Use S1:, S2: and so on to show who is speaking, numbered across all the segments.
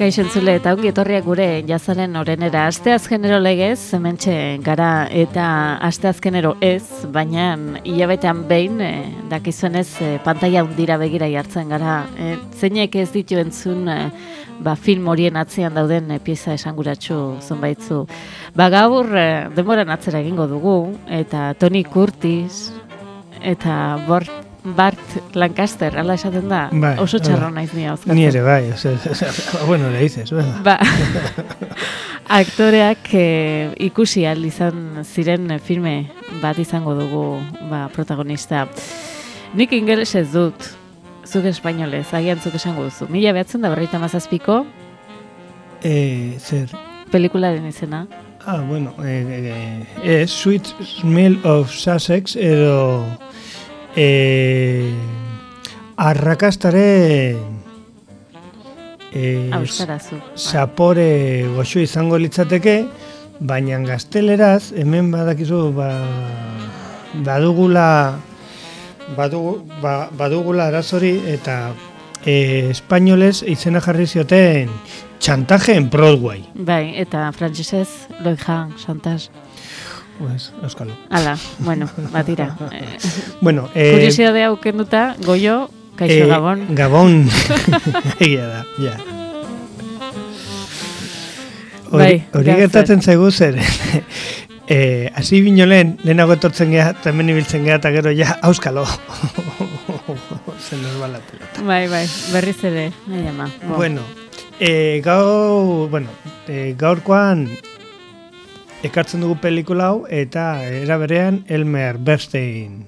S1: Kaixo entzule eta ongi etorriak gure jazaren orenera. Aste azkenero legez, hementxe gara eta aste azkenero ez, baina hilabetean behin, e, dakizuenez, e, pantalla hundira begira jartzen gara. E, zeinek ez ditu entzun e, ba, film horien atzean dauden e, pieza esanguratsu zonbaitzu. Ba, gaur e, denboran atzera egingo dugu, eta Tony Curtis, eta Bort Bart Lancaster, ala esaten da, bai, oso txarro bai. naiz nia
S2: Ni ere, bai, o sea, bueno, le dices,
S1: Ba, aktoreak eh, ikusi izan ziren filme bat izango dugu ba, protagonista. Nik ingeles ez dut, zuk espainolez, agian zuk esango duzu. Mila behatzen da berreita mazazpiko?
S2: Eh, zer?
S1: Pelikularen izena.
S2: Ah, bueno, eh, eh, eh, Sweet Smell of Sussex, edo e, arrakastare
S1: e,
S2: zapore goxo izango litzateke, baina gazteleraz, hemen badakizu, ba, badugula, badugu, ba, badugula arazori, eta e, espainolez izena jarri zioten txantaje en Broadway.
S1: Bai, eta frantzesez, loijan, xantaz.
S2: Pues, euskalo.
S1: Ala, bueno, batira.
S2: bueno,
S1: eh... Kuriosidade hau kenduta, goio, kaixo eh, Gabon.
S2: Gabon, egia da, ja. Hori bai, gertatzen zaigu zer, eh, hasi bino lehen, lehenago etortzen geha, hemen ibiltzen geha, eta gero ja, auskalo. Zen nos la pelota.
S1: Bai, bai, berriz ere, nahi ama.
S2: Bueno, eh, gau, bueno, eh, gaurkoan, ekartzen dugu pelikula hau eta era berean Elmer Bernstein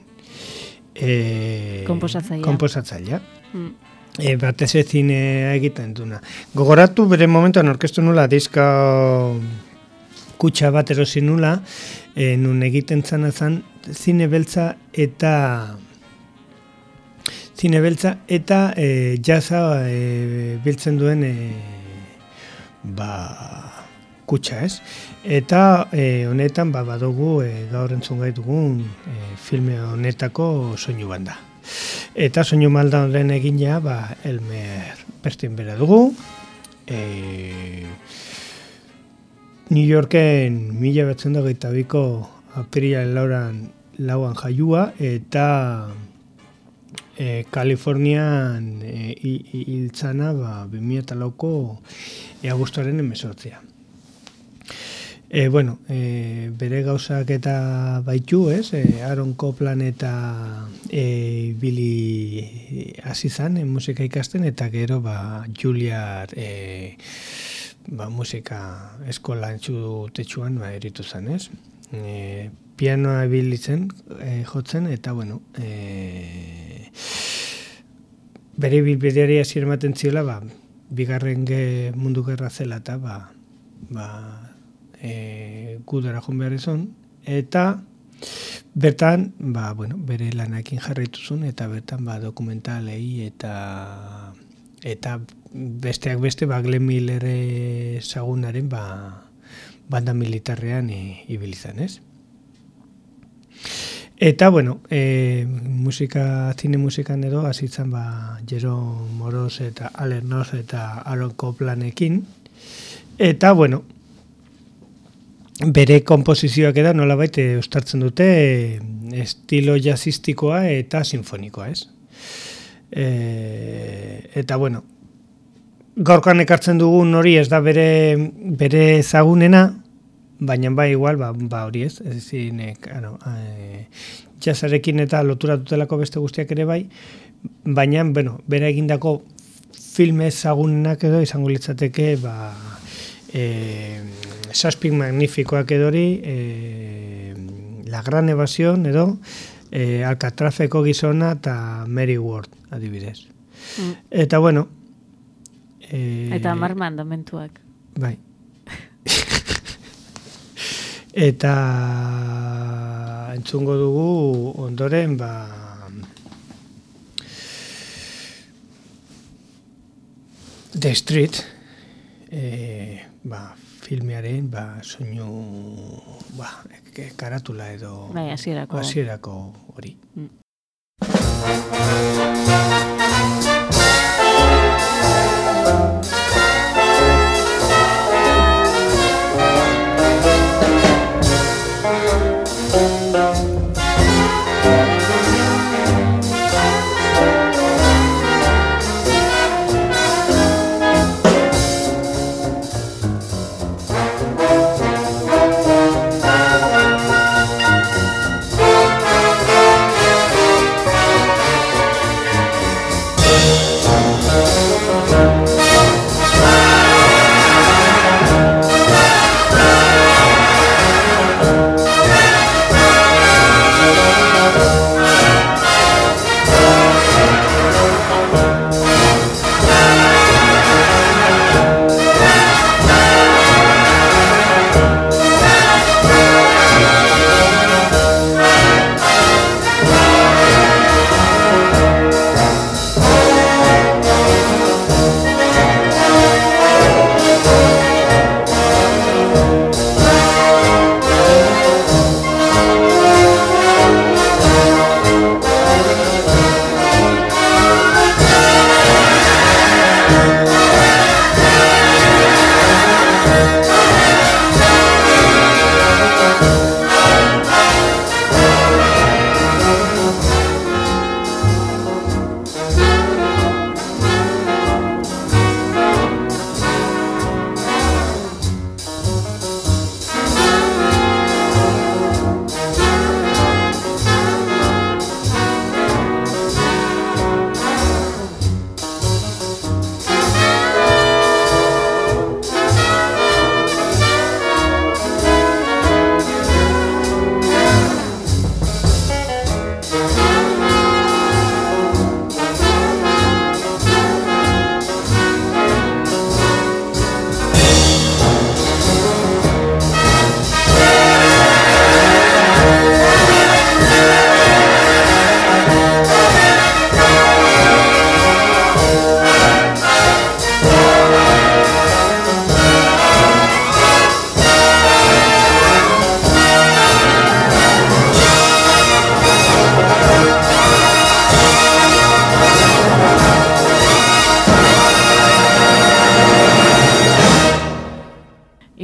S1: eh komposatzailea.
S2: Komposatzailea. Mm. E, batez zine egiten duna. Gogoratu bere momentuan orkestu nula diska kutsa bat erosi nula, e, nun egiten zana zan zine beltza eta zine beltza eta e, jaza e, biltzen duen e, ba kutsa, ez? Eta e, honetan ba, badugu e, gaur entzun gai dugun e, filme honetako soinu banda. Eta soinu malda horren egina ba, Elmer Pertin bera dugu. E, New Yorken mila batzen dago eta biko lauran lauan jaiua eta e, Kalifornian hiltzana ba, 2008ko e, agustoaren emesortzea. E, bueno, e, bere gauzak eta baitu, ez? E, Aaron Copland eta e, Billy Azizan e, musika ikasten, eta gero ba, Julia e, ba, musika eskola entzu tetsuan ba, eritu zen, ez? E, pianoa bilitzen e, jotzen, eta bueno, e, bere bilbideari hasi ematen ziola, ba, bigarren ge mundu gerra zela, eta ba, ba, e, gudara joan behar izan, eta bertan, ba, bueno, bere lanakin jarraituzun, eta bertan ba, dokumentalei eta eta besteak beste ba, Glenn Miller zagunaren ba, banda militarrean e, ibilizan, ez? Eta, bueno, e, musika, zine musikan edo, azitzen ba, Jero Moros eta Alernoz eta Aaron Coplanekin. Eta, bueno, bere komposizioak edo nola baite ustartzen dute estilo jazzistikoa eta sinfonikoa, ez? E, eta bueno, gaurkoan ekartzen dugun hori ez da bere, bere zagunena, baina bai igual, ba, ba hori ez, ez zinek, ano, e, jazzarekin eta lotura dutelako beste guztiak ere bai, baina, bueno, bere egindako filme zagunenak edo izango litzateke, ba, e, Saspik Magnifikoak edori, e, La Gran Evasión edo, e, Alcatrazeko gizona eta Mary Ward, adibidez. Mm. Eta bueno...
S1: E, eta Mark Mandamentuak.
S2: Bai. eta entzungo dugu ondoren, ba... The Street, e, ba, filmearen ba, soinu ba, karatula edo
S1: bai, asierako.
S2: asierako hori. Mm.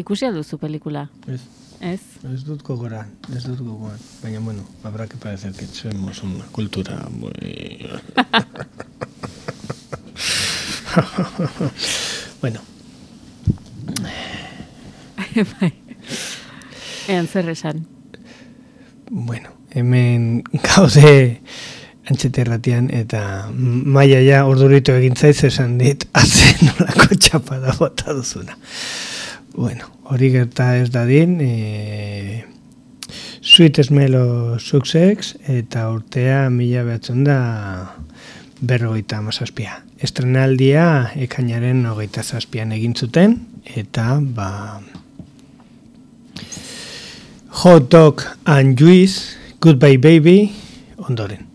S1: Ikusi duzu pelikula?
S2: Ez,
S1: Ez?
S2: ez dut gogoran, ez dut gogoran. Baina, bueno, habrá que parecer que somos una cultura muy... bueno,
S1: bai. Ean zer esan.
S2: bueno, hemen gaude antxeterratian eta maia ja ordurito egin zaiz esan dit azen nolako txapada bota duzuna. Bueno, hori gerta ez dadin, e, Sweet Smell Success eta urtea mila behatzen da berrogeita amazazpia. Estrenaldia ekainaren hogeita zazpian egin zuten eta ba Hot Dog and Juice, Goodbye Baby, ondoren.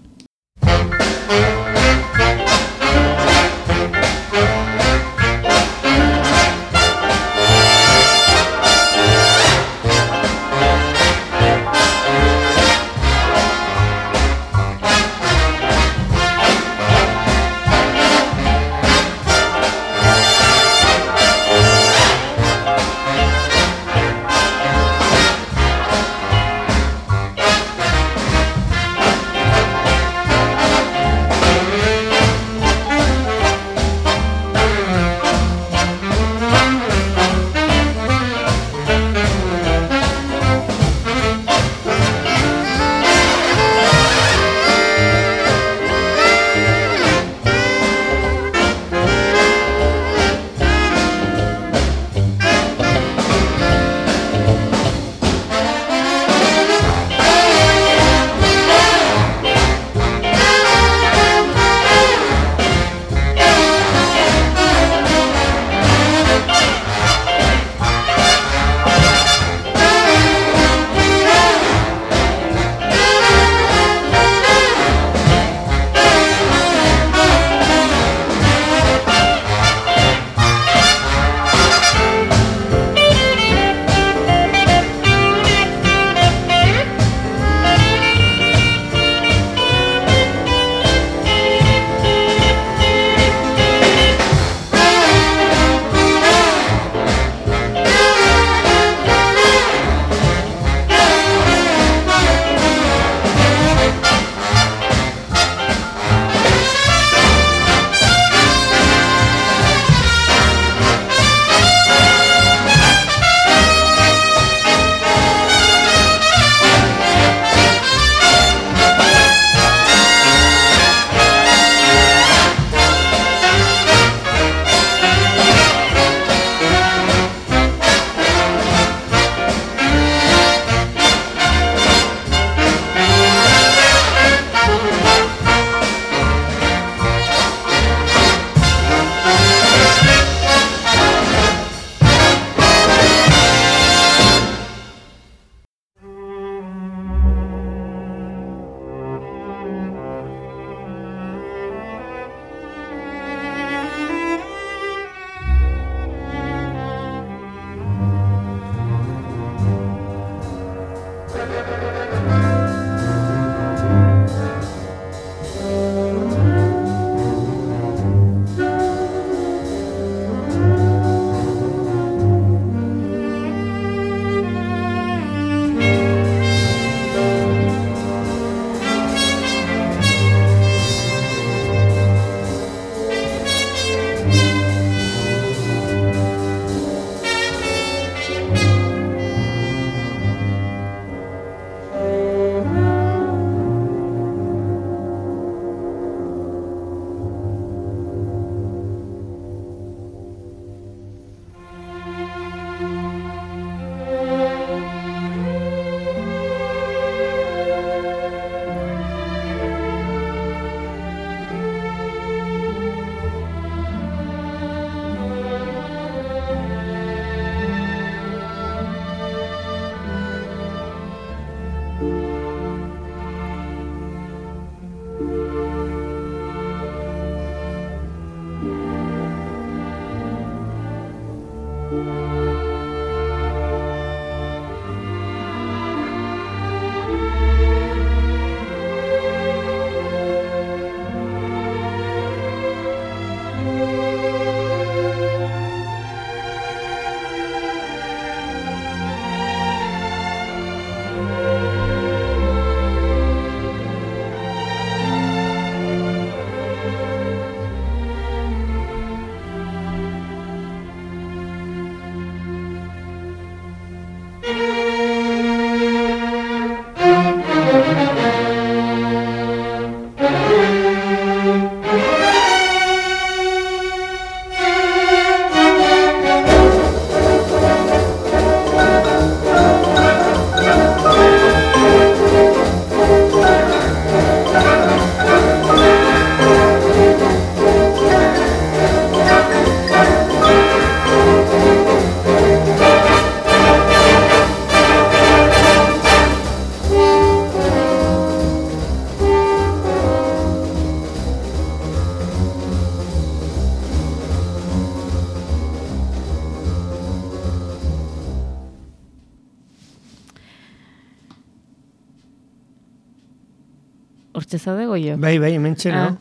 S1: Zade goio?
S2: Bai, bai, hemen txeno.
S1: Ah.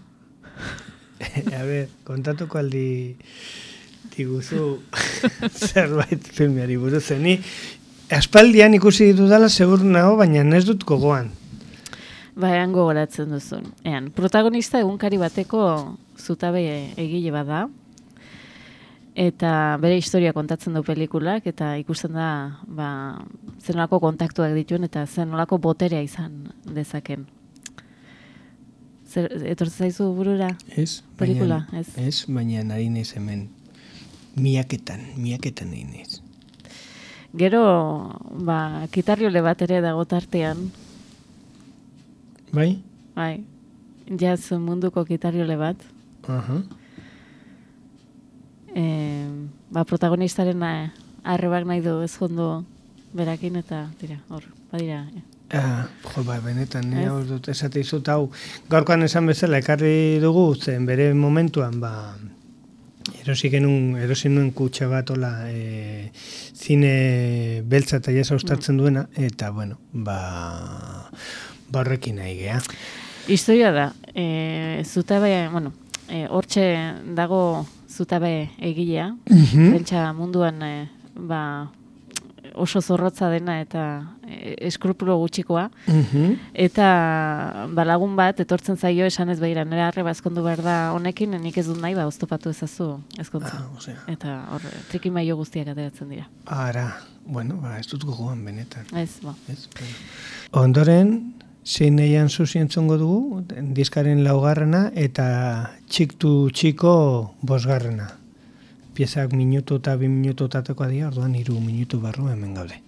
S2: A ber, kontatuko aldi diguzu zerbait filmeari buruz. Ni aspaldian ikusi ditudala segur nago, baina ez dut gogoan.
S1: Ba, ean gogoratzen duzun. Ean, protagonista egunkari bateko zutabe egile bada, eta bere historia kontatzen du pelikulak, eta ikusten da, ba, zenolako kontaktuak dituen, eta zenolako boterea izan dezaken. Zer, etortzen zaizu burura?
S2: Ez,
S1: Pelikula, ez.
S2: ez, baina nahi nez hemen miaketan, miaketan nahi nez.
S1: Gero, ba, kitarriole bat ere dago tartean,
S2: Bai?
S1: bai, jaz munduko kitarriole bat,
S2: Aha.
S1: e, ba, protagonistaren eh, arrebak nahi du ez jondo berakin eta tira, hor, badira.
S2: Ah, jo, ba, benetan, ni
S1: Ez?
S2: hor dut esate izut hau, gaurkoan esan bezala ekarri dugu, zen bere momentuan, ba, erosi genuen, erosi nuen kutxa bat, ola, e, zine beltza eta jasa ustatzen duena, eta, bueno, ba, ba horrekin nahi geha.
S1: Historia da, e, zutabe, bueno, e, hortxe dago zutabe egilea,
S2: Mhm.
S1: pentsa munduan e, ba, oso zorrotza dena eta eskrupulo gutxikoa,
S2: Mhm.
S1: eta ba, lagun bat etortzen zaio esan ez behira, nire arre bazkondu behar da honekin, nik ez dut nahi, ba, oztopatu ezazu ezkontza.
S2: Ah, osea,
S1: Eta hor, trikimaio guztiak ateratzen dira.
S2: ara, bueno, ba, ez dut gogoan benetan.
S1: Ez, ba.
S2: Ez, bueno. Ondoren, zein eian zuzientzongo dugu, diskaren laugarrena eta txiktu txiko bosgarrena. Piezak minutu eta bi minutu tateko dira, orduan hiru minutu barru hemen gaude.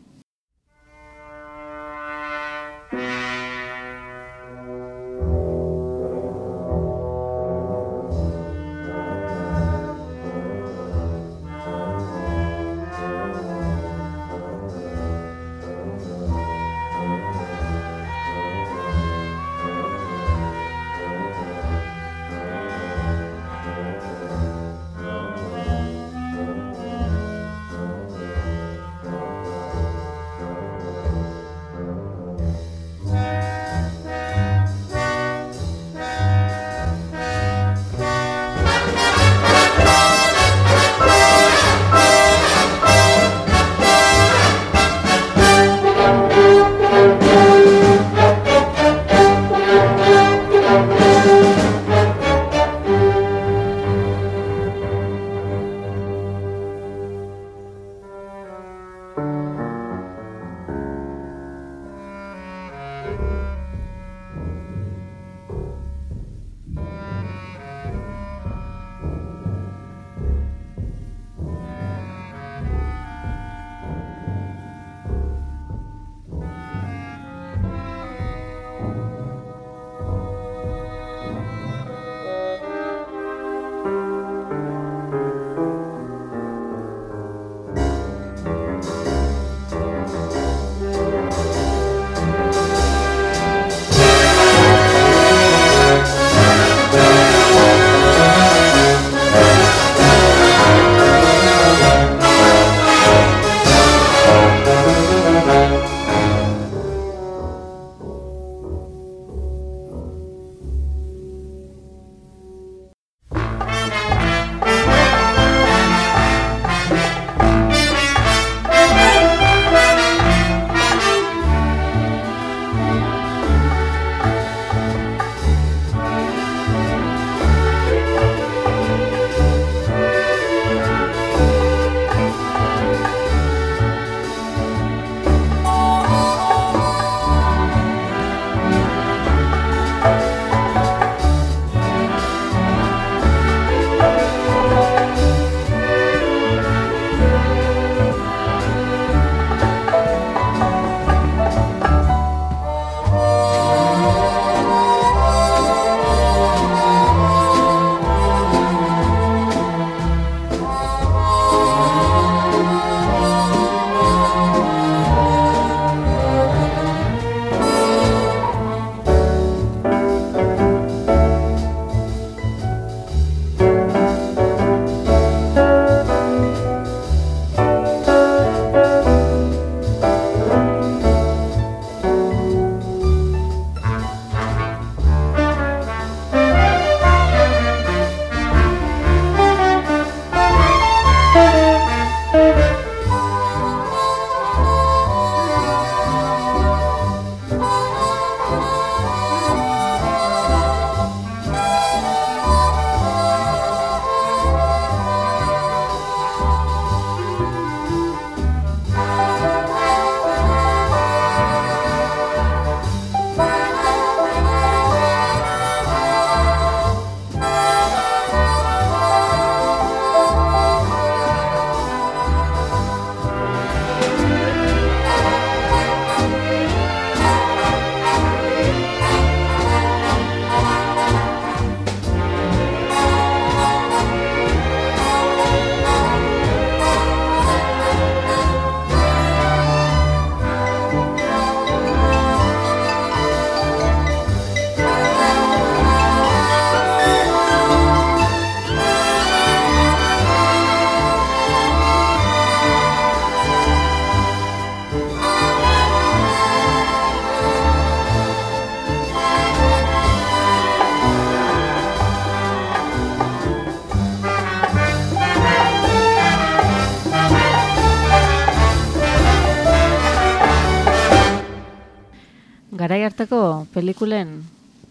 S1: Pelikulen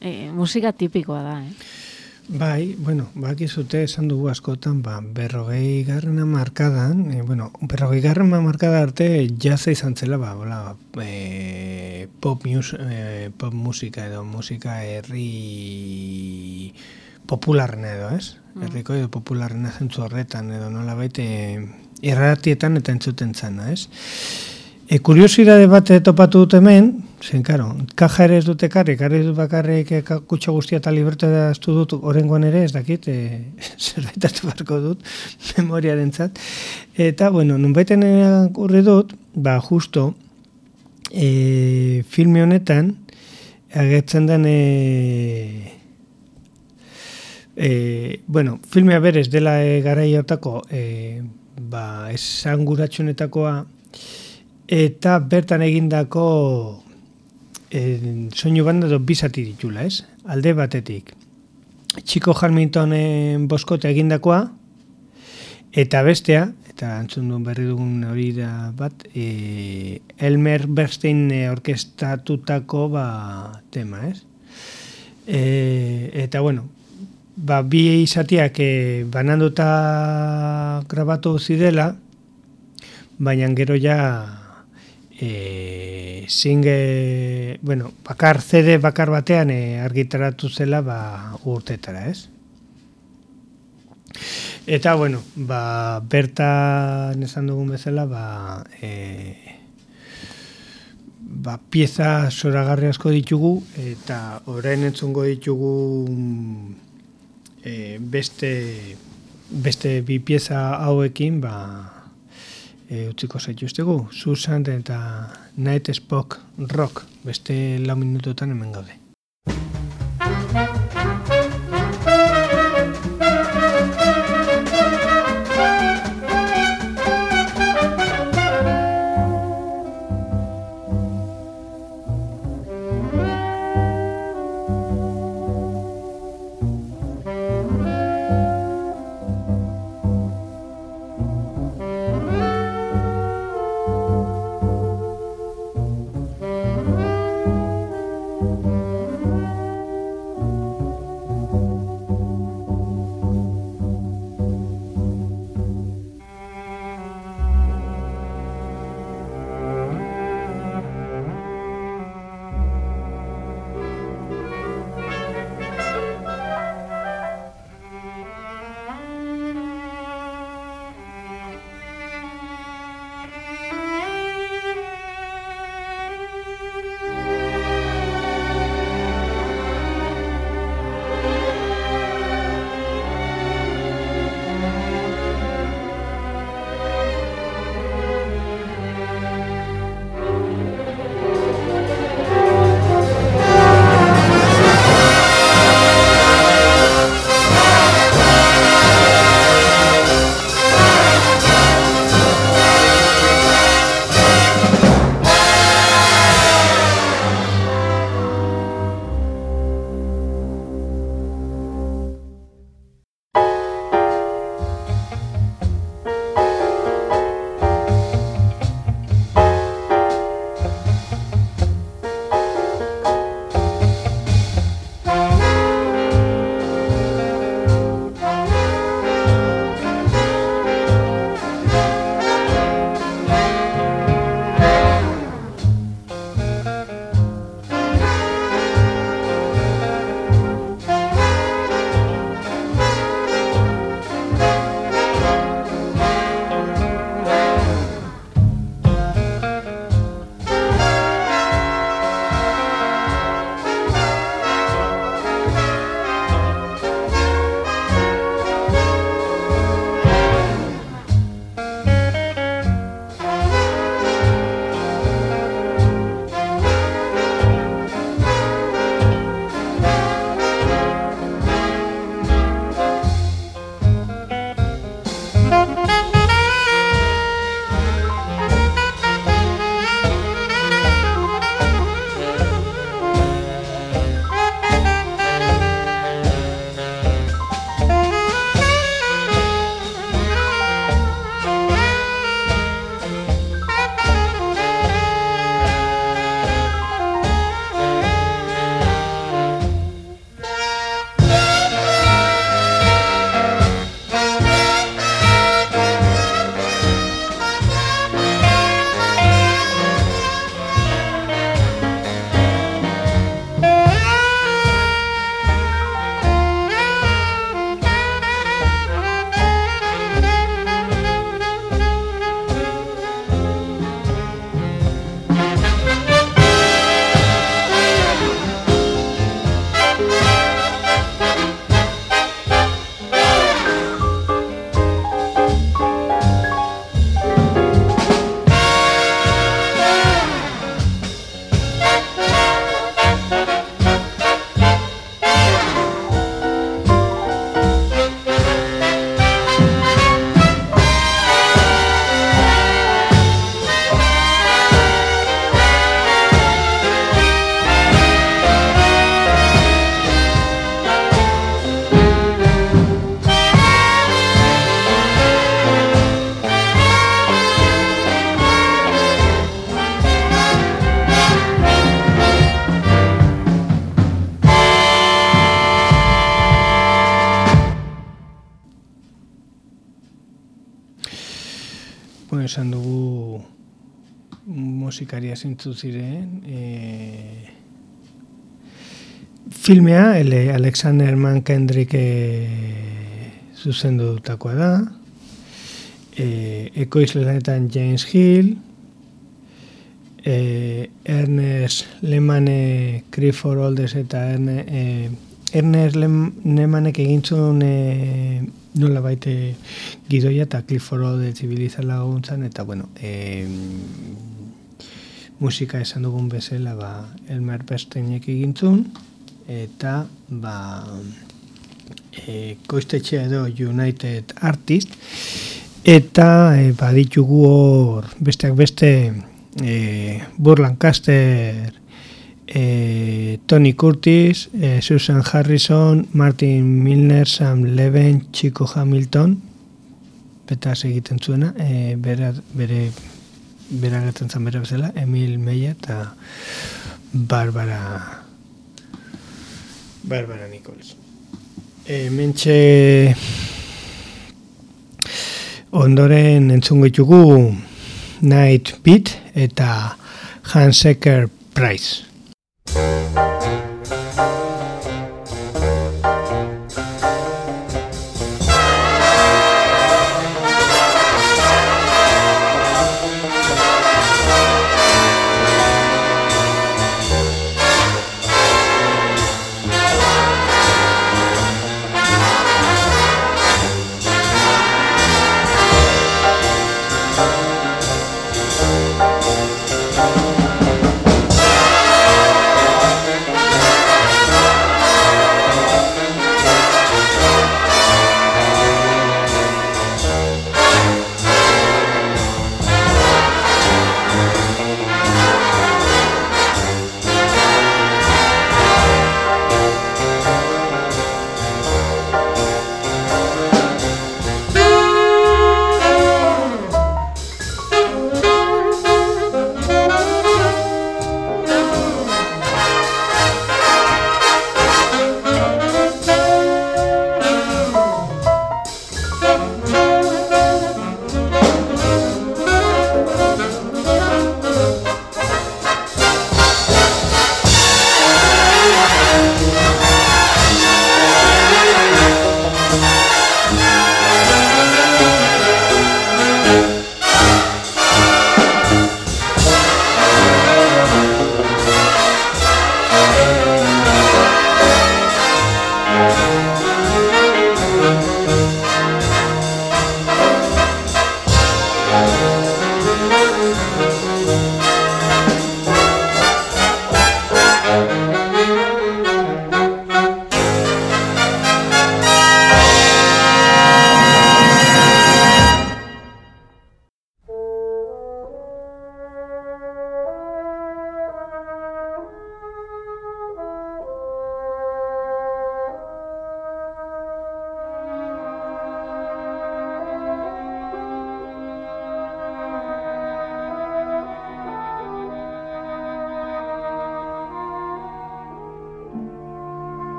S1: e, musika tipikoa da, eh?
S2: Bai, bueno, baki zute esan dugu askotan, ba, berrogei garrena markadan, e, bueno, berrogei garrena markada arte jaza izan zela, ba, bola, e, pop, mus, e, pop musika edo musika herri popularna edo, ez? Mm. Herriko edo popularna zentzu horretan edo nola baite erratietan eta entzuten zana, ez? E, kuriosidade bat topatu dut hemen, zen, karo, kaja ere ez dute karri, karri dut bakarrik e, kutsa guztia eta libertu da estu dut orengoan ere, ez dakit, e, zerbaitatu barko dut, memoria dentzat. Eta, bueno, nun baiten urri dut, ba, justo, e, filme honetan, agertzen den, e, e, bueno, filmea berez dela e, gara hartako, e, ba, esan guratxonetakoa, eta bertan egindako soinu banda do bizati ditula, ez? Alde batetik. Txiko Harmingtonen boskote egindakoa, eta bestea, eta antzun duen berri dugun hori da bat, e, Elmer Bernstein orkestatutako ba, tema, ez? E, eta bueno, ba, bi izatiak e, bananduta grabatu zidela, baina gero ja e, singe, bueno, bakar CD bakar batean e, argitaratu zela ba, urtetara, ez? Eta, bueno, ba, berta nesan dugun bezala, ba, e, ba, pieza zoragarri asko ditugu, eta orain entzungo ditugu e, beste, beste bi pieza hauekin, ba, e, utziko zaituztegu, Susan eta Night Spock Rock, beste lau minutotan hemen gaude. Esan dugu musikaria zintzu ziren. E, filmea, ele Alexander Mann Kendrick e, zuzendu dutakoa da. E, Ekoizletan James Hill, e, Ernest Lemane Clifford Oldes eta Erne, e, Ernest Lemanek egintzun e, nola baite gidoia eta Clifford Oldes zibilizala laguntzan eta bueno e, musika esan dugun bezala ba, Elmer Besteinek egintzun eta ba e, koiztetxea edo United Artist eta e, baditugu hor besteak beste e, Burr Lancaster, e, Tony Curtis, e, Susan Harrison, Martin Milner, Sam Leven, Chico Hamilton, beta egiten zuena, e, bere, bere, bere agertzen zan bere bezala, Emil Meia eta Barbara Barbara Nichols. E, mentxe ondoren entzungo ditugu Night Beat eta Hansecker Price. Thank you.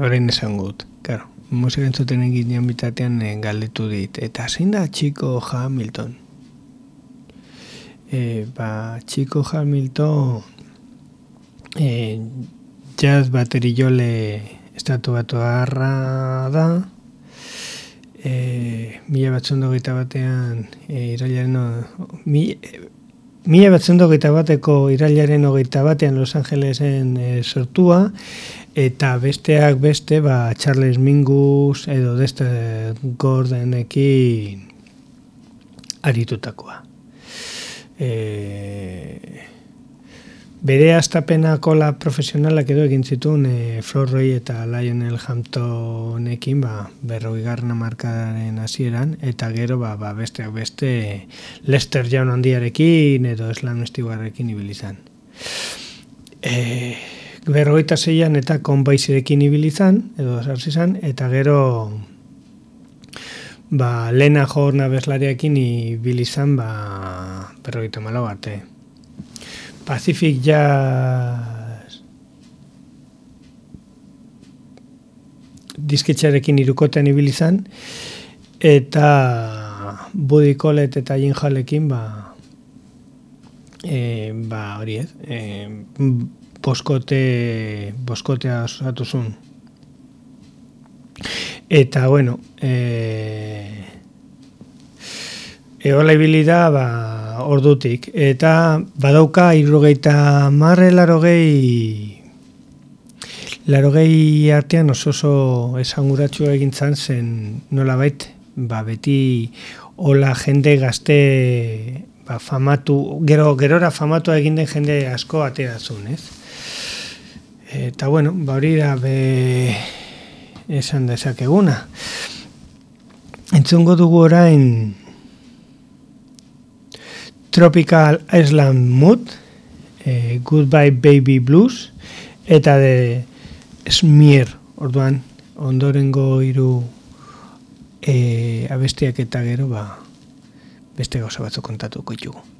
S2: Orain esan gut, karo, musika entzuten egin bitatean e, galdetu dit. Eta zein da Chico Hamilton? E, ba, Chico Hamilton e, jazz bateri jole estatu batu harra da, e, mila batzun dogeita batean e, irailaren mi, Mila batzen bateko irailaren hogeita batean Los Angelesen e, sortua, eta besteak beste, ba, Charles Mingus edo deste Gordonekin aritutakoa. E, Bere astapenako la profesionalak edo egin zituen e, Flor eta Lionel Hamptonekin ba, berroi garna markadaren hasieran eta gero ba, ba, besteak beste Lester Jaun handiarekin edo Eslan Estiguarrekin ibilizan. E, berroita zeian eta konbaizirekin ibilizan edo zartzizan eta gero ba, lena jorna bezlariakin ibilizan ba, berroita malo bate. Pacific Jazz disketxarekin irukoten ibili izan eta Buddy Collet eta Jim Hallekin ba e, ba hori ez e, boskote boskotea osatu zuen eta bueno e, eola ibili da ba ordutik. Eta badauka irrogeita marre larogei larogei artean oso oso esanguratxua egintzan zen nola bait, ba beti hola jende gazte ba, famatu, gero, gerora famatu egin den jende asko aterazun, ez? Eta bueno, ba hori da be esan dezakeguna. Entzungo dugu orain Tropical Island Mood, eh, Goodbye Baby Blues, eta de Smear, orduan, ondorengo hiru eh, abestiak eta gero, ba, beste gauza batzu kontatuko ditugu.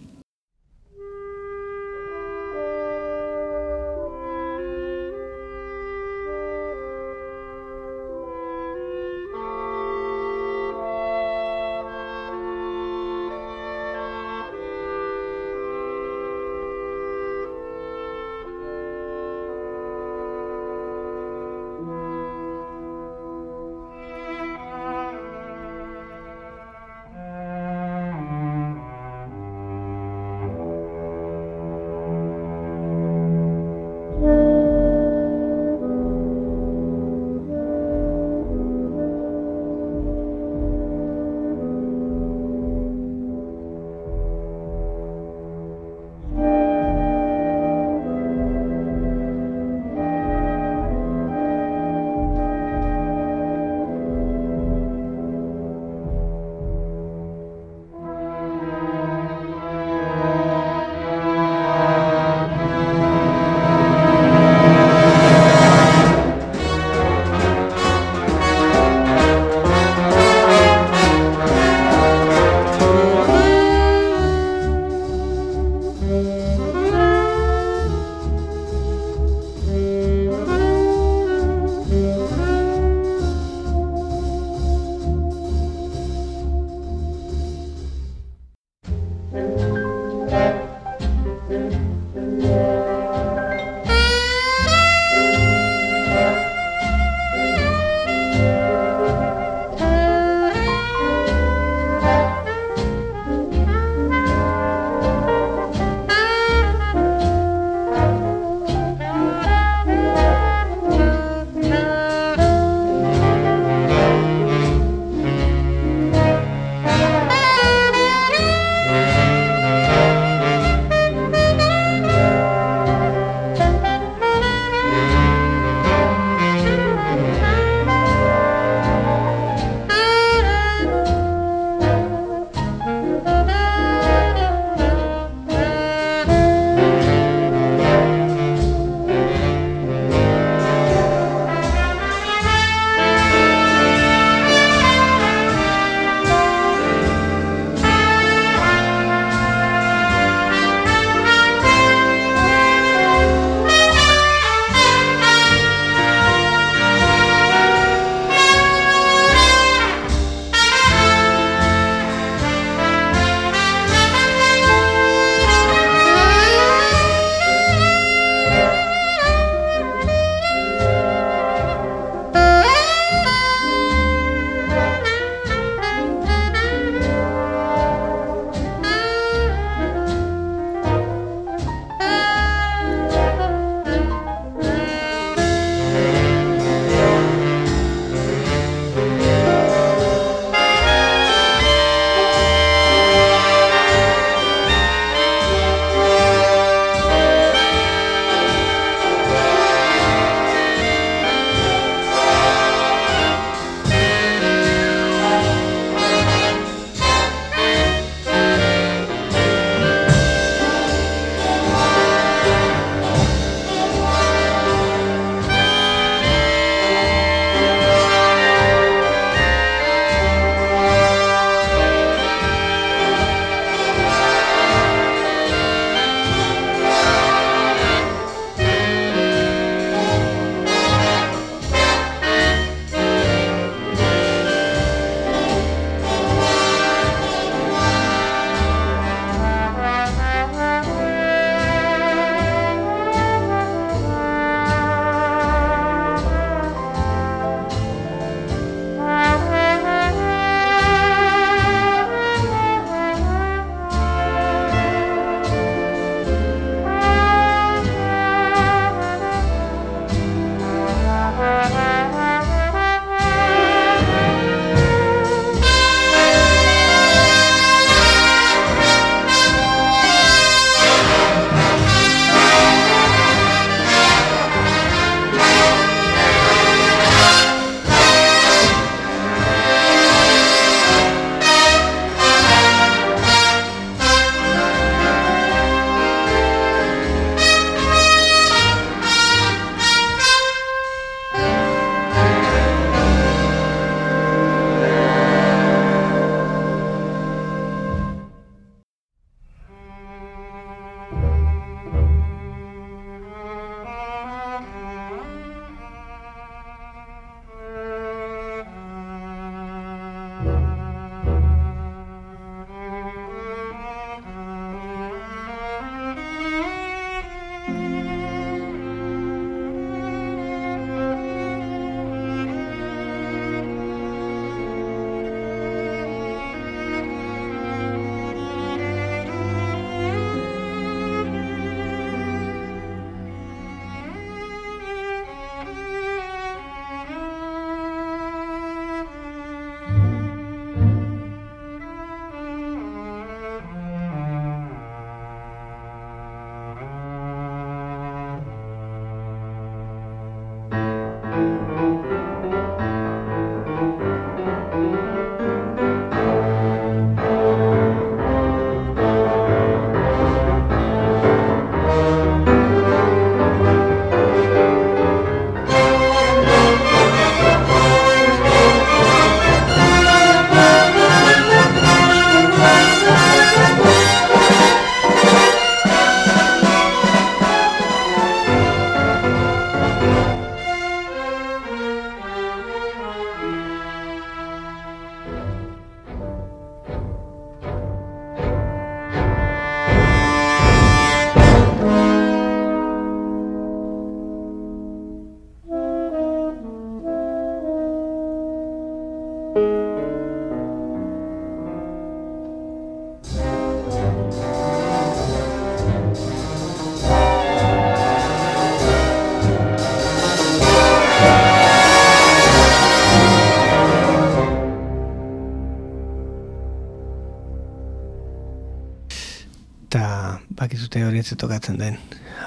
S2: Hori tokatzen den.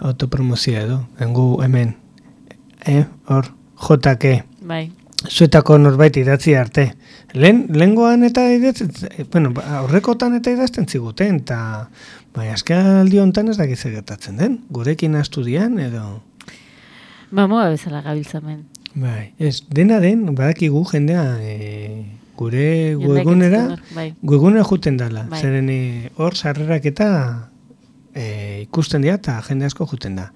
S2: Autopromozioa edo, engu hemen, e, hor, jotake.
S1: Bai.
S2: Zuetako norbait idatzi arte. Lehen, lehengoan eta idatzen, bueno, ba, aurrekotan eta idazten ziguten, eta bai, azken aldi honetan ez dakiz gertatzen den, gurekin astudian edo...
S1: Mamoa bezala gabiltzamen.
S2: Bai, ez, dena den, badakigu jendea e, gure webgunera,
S1: bai.
S2: webgunera juten dela.
S1: Bai.
S2: Zeren e, hor sarrerak eta e, ikusten dira eta jende asko juten da.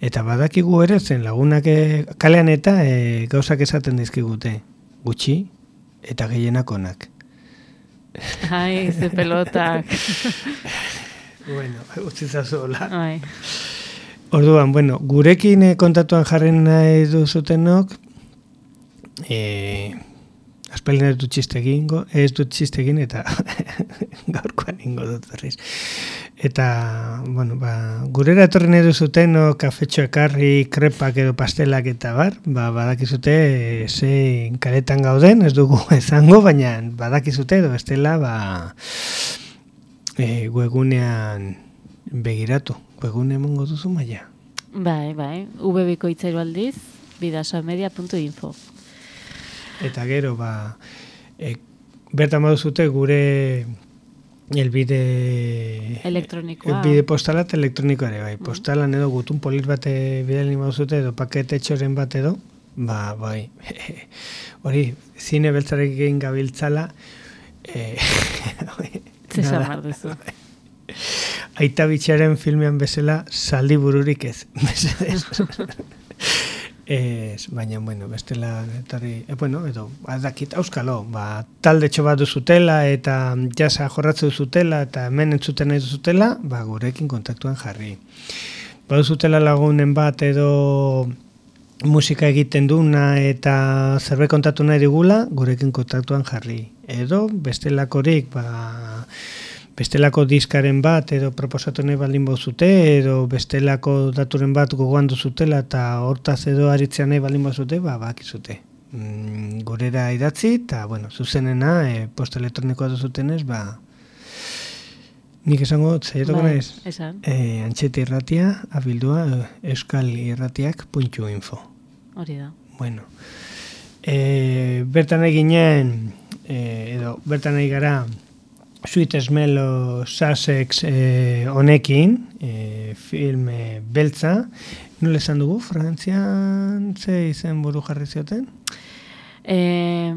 S2: Eta badakigu ere zen lagunak e, kalean eta e, gauzak esaten dizkigute. Gutxi eta gehienak onak.
S1: Ai, ze pelotak.
S2: bueno, utzi zazuela.
S1: Bai.
S2: Orduan, bueno, gurekin eh, kontatuan jarren nahi duzutenok, eh, aspalin ez dut txiste egingo, ez dut txiste egin eta gaurkoan ingo dut berriz. Eta, bueno, ba, gurera etorri nahi duzuten, no, kafetxo ekarri, krepak edo pastelak eta bar, ba, badakizute e, ze karetan gauden, ez dugu ezango, baina badakizute edo bestela, ba, e, wegunean begiratu. Webgune emongo duzu maia.
S1: Bai, bai. Ubebiko itzairu aldiz, bidasoamedia.info.
S2: Eta gero, ba, e, bertan baduzute gure elbide...
S1: Elektronikoa.
S2: Elbide postala eta elektronikoa ere, bai. Postalan edo gutun polit bate bidali baduzute edo pakete txoren bat edo, ba, bai. Hori, zine beltzarek egin gabiltzala, e, nada.
S1: behar duzu.
S2: Aita bitxaren filmean bezala saldi bururik ez. Ez, baina, bueno, bestela, etorri, e, bueno, edo, adakit, auskalo, ba, talde txo bat duzutela, eta jasa jorratze duzutela, eta hemen entzuten nahi duzutela, ba, gurekin kontaktuan jarri. Ba, duzutela lagunen bat, edo musika egiten duna, eta zerbait kontatu nahi digula, gurekin kontaktuan jarri. Edo, bestelakorik, ba, bestelako diskaren bat edo proposatu nahi baldin bozute edo bestelako daturen bat gogoan duzutela eta hortaz edo aritzea nahi baldin bozute, ba, bakizute. Mm, gurera idatzi eta, bueno, zuzenena, e, posta elektronikoa duzutenez, ba, nik esango, zaietoko
S1: Bai,
S2: naiz,
S1: esan,
S2: e, antxete irratia, abildua, euskal irratiak puntu info.
S1: hori da.
S2: Bueno, e, bertan eginen, e, edo bertan egi gara, Sweet Smell Sussex eh, honekin, eh, film eh, beltza, nola esan dugu, Frantzian ze izen buru jarri zioten?
S1: Eh,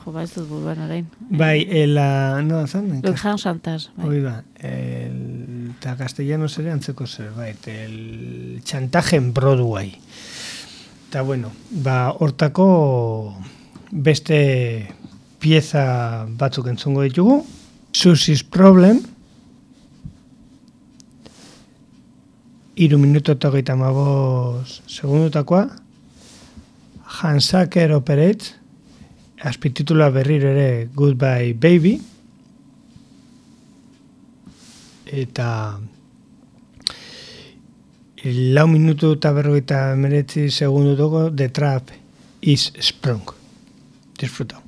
S1: jo, ba, ez dut buruan orain.
S2: Bai, ela, no, zan?
S1: Le Grand Chantage. Bai.
S2: Hoi ba, el, eta castellanos ere antzeko zerbait, el chantaje en Broadway. Eta bueno, ba, hortako beste pieza batzuk entzungo ditugu, Susie's Problem, iru minuto eta hogeita hamabost segundutakoa, Hansaker Operates, azpititula berriro ere Goodbye Baby, eta lau minutu eta berrogeita meretzi segundu dugu The Trap is Sprung. Disfrutau.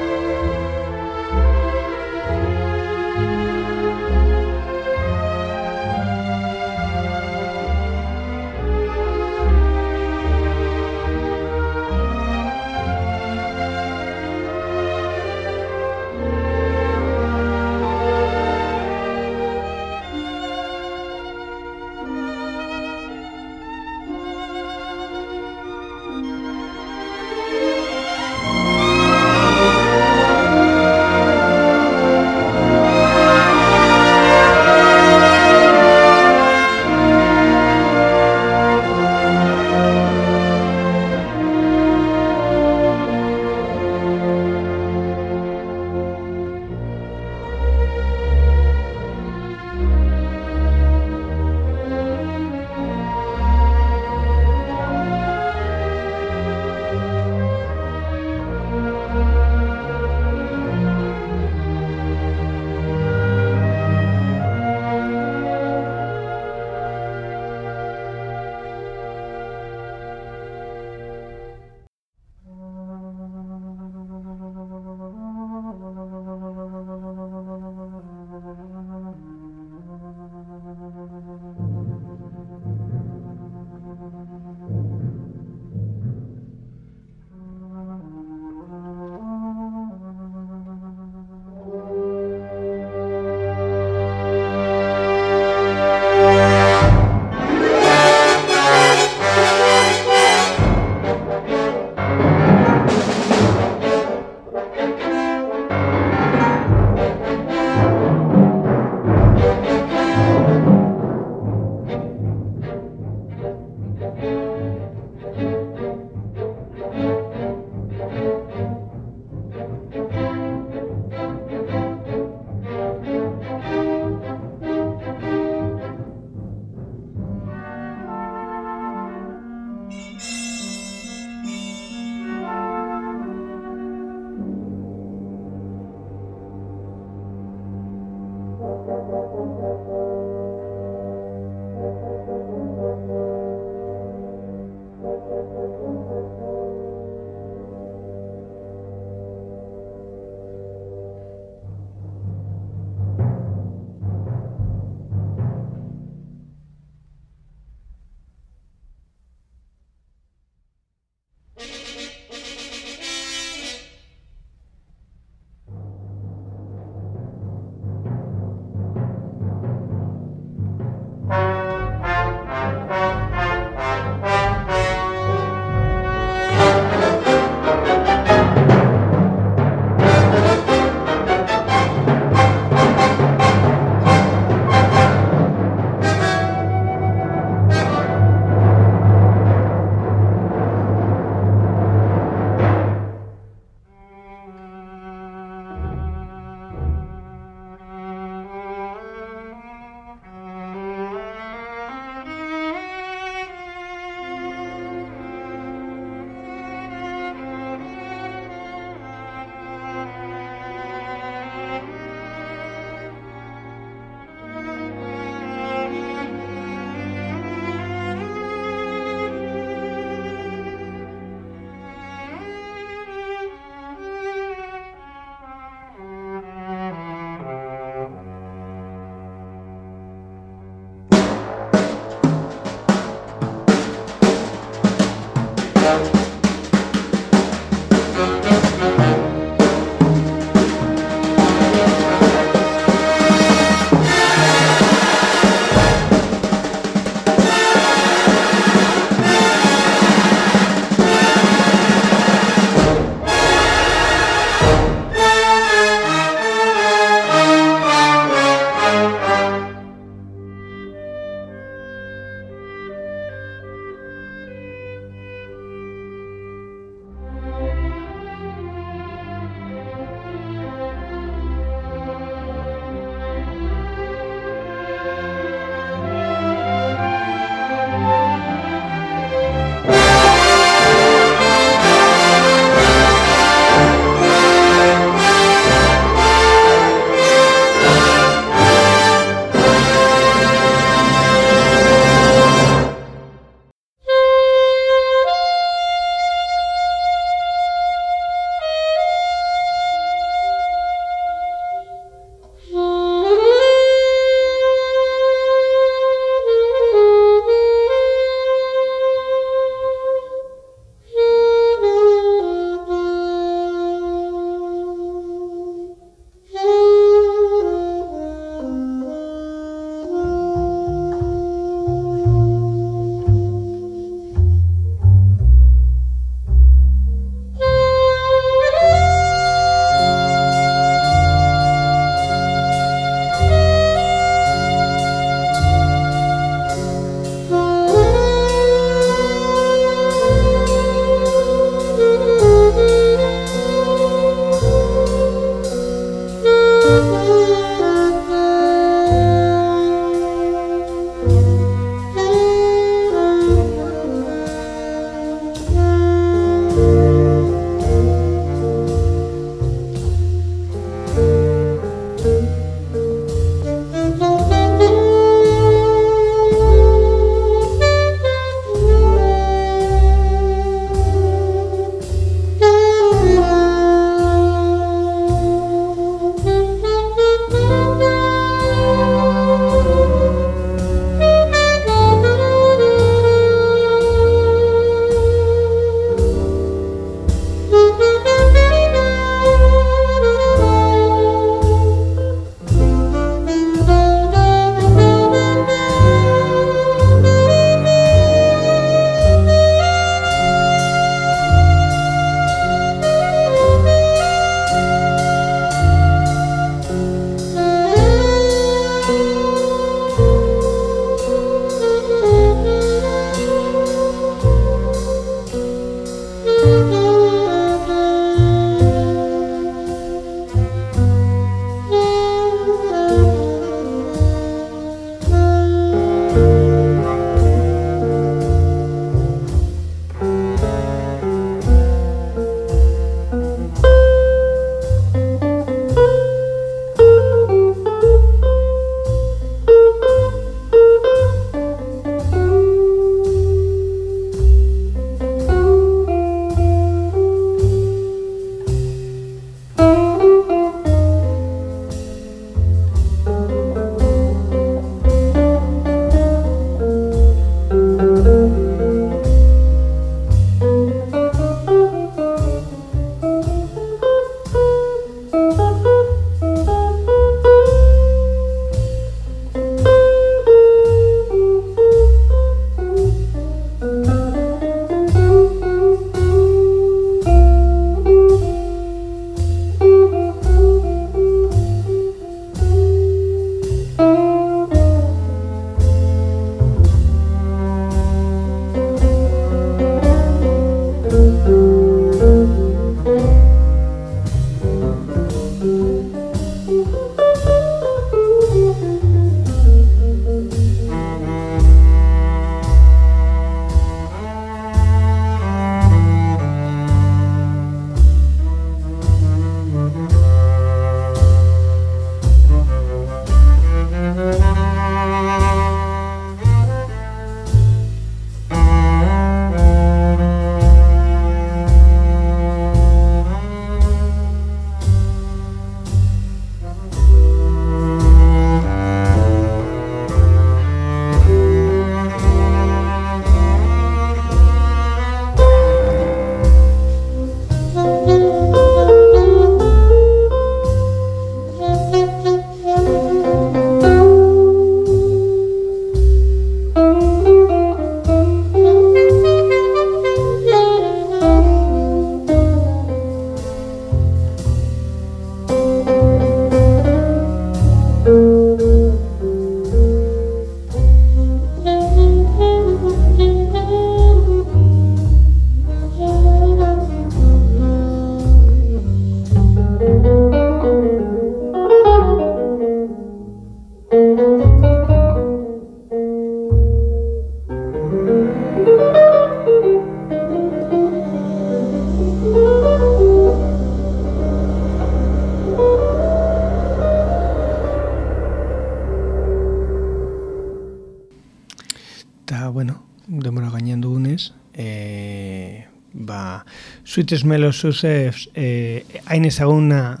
S2: Sweet Smell of Success e, hain ezaguna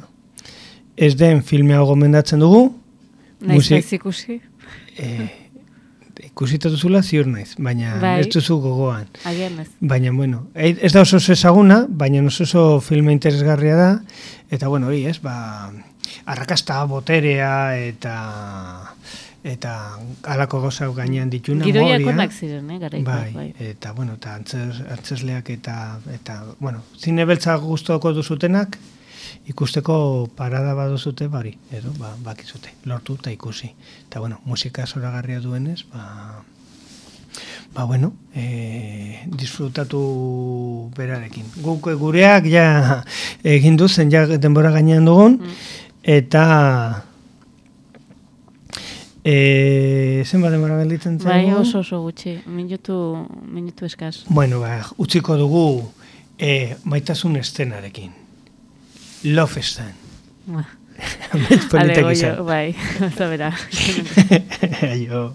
S2: ez den filmea gomendatzen dugu.
S1: Naiz naiz ikusi.
S2: E, ikusitatu zula ziur naiz, baina bai. ez duzu gogoan.
S1: Ez.
S2: Baina, bueno, ez da oso ezaguna, baina oso oso filme interesgarria da, eta bueno, hori ez, ba, arrakasta boterea eta eta alako gozau gainean dituna
S1: Giroiako nak ziren, eh, garaiko,
S2: bai, bai. Eta, bueno, eta antzes, antzesleak eta, eta, bueno, zine beltza guztoko duzutenak, ikusteko parada baduzute bari, edo, ba, bakizute, lortu eta ikusi. Eta, bueno, musika zoragarria duenez, ba, ba, bueno, e, disfrutatu berarekin. Guk gureak ja egin duzen, ja denbora gainean dugun, mm. eta e, zenba denbora gelditzen zen?
S1: Bai, oso oso gutxi, minutu, minutu eskaz.
S2: Bueno, ba, utziko dugu e, maitasun estenarekin. Love Stan.
S1: Ale, goio, bai, eta bera.
S2: Aio.